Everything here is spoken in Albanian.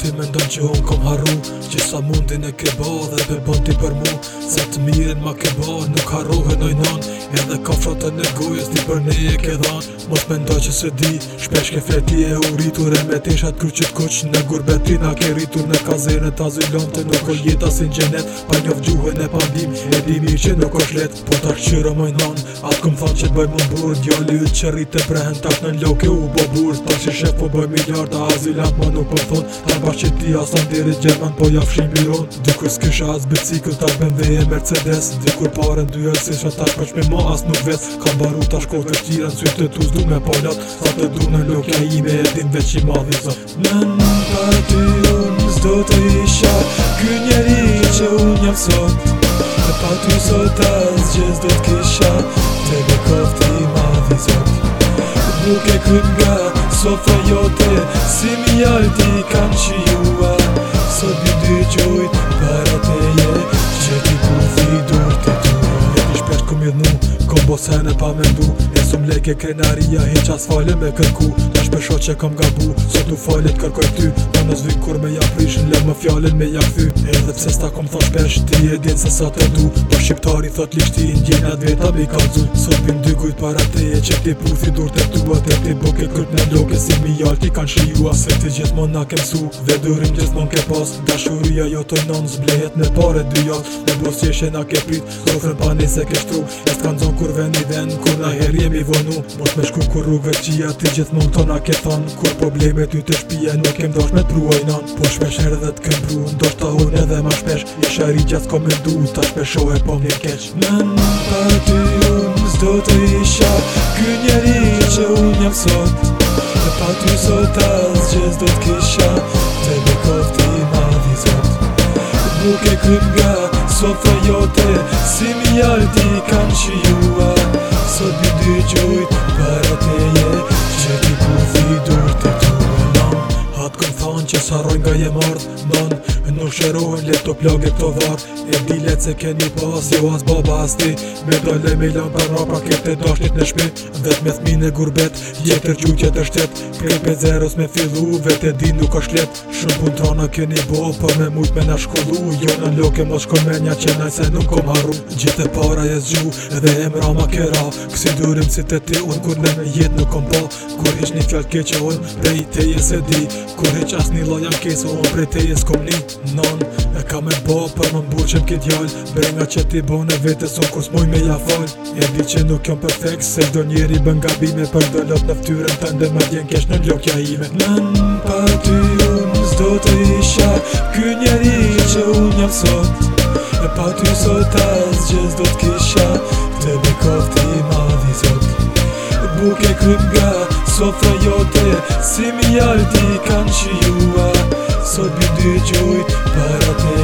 ti me ndonë që unë kom harru Gjisa sa mundin e kebo dhe be bon ti për mu Se të mirin ma kebo nuk harruhe e noj non Edhe ka frotën e gujës di për ne e ke dhan Mos me ndonë që se di Shpesh ke fleti e u rritur e me tishat kry kuq Në gurbetin betina ke rritur në kazenet a zilon të nuk o jeta si në gjenet Pa njof gjuhe në pandim e di mi që nuk o shlet Po ta këqyro moj non Atë këm thon që të më burd Jo li u që rritë e prehen tak në loke u bo burd Ta që shef po bëj miljarda a zilat ma po nuk po thon Ta Maqedia asan ndiri Gjerman po ja fshin biron Dikur s'kisha as bicikl ta BMW e Mercedes Dikur pare në dyhet si shën tash përqmi ma as nuk vet Kam baru ta kohë të shqira në sytë të tuz me palat Sa të du në lokja ime e din veç i madhi zë Në në parti unë s'do të isha Ky njeri që unë jam sot E pa ty sot as gjës do t'kisha Te bekot nuk e kryt nga sofa jote Si mi alti kam qiua Sot një dy gjojt para teje Që ti ku fi dur të tu E ti shpesh ku mirë nu Kom bosene pa me ndu Su leke krenaria, heq asfale me kërku Ta shpesho që kam gabu, sot t'u falet kërkoj ty Ma në zvyk kur me ja prishin, lem më fjallin me ja këthy Edhe pse s'ta kom thos shpesh, ti e din se sa të du Po shqiptari thot lishti, indjena dhe ta bi kalzu Sot pin dy kujt para te e që ti puthi dur të tu Ate ti buke kërp në loke, si mi jalti kan shiju Ase ti gjithmon na kemsu mësu, durim dërim gjithmon ke pas Dashuria jo të non, zblehet me pare dy jat Në bos qeshe na ke prit, zofrën pa nese kështru Est kan zon kur i ven, kur na jemi mi vonu Mos me shku kur rrugve qia ti gjithë mund tona ke thon Kur probleme ty të shpia nuk kem dosh me truaj non Po shpesh her dhe t'kem pru Në shta unë edhe ma shpesh I shari gjatë s'ko me ndu Ta shpesho e po mje keq Në në për ty unë zdo të isha Ky njeri që unë jam sot Në pa ty sot as që t'kisha Te me kofti ma di zot Nuk e krym nga sot e jote Si mi alti kanë shijuar Sobie dyjdziuj, para te jest që sarojnë nga jemart Non, nuk shërojnë le të plage këto varë E dilet se keni pas po as jo as baba as ti Me dole me lanë për rapra kete dashtit në shpi Vet me thmi e gurbet, jetër gjutje të shtet Prej pe zeros me fillu, vet e di nuk është let Shumë pun të rana keni bo, për me mujt me në shkollu Jo në loke mos shkon me nja që najse nuk kom harru Gjithë e para e zgju, edhe e mra ma kera Kësi durim si të ti unë, kur ne me jetë nuk kom po Kur hiq një fjall keqe unë, prej te jes e di Kur hiq as një lojnë jam keso O prej te jes një non E ka me bo për më mbu që m'ki t'jall Bre nga që ti bo në vete Son kus moj me ja fall E di që nuk jom perfect Se do njeri bën gabime Për do lot në ftyrën të ndër më djen kesh në lokja ime Nën për ty unë s'do të isha Ky njeri që unë jam sot E pa ty sot as gjë zdo t'kisha Të bi kofti ma sot Buk e krym gaj Do jote jo te, si mi aldi kanë që jua So bëjnë dhe gjojtë para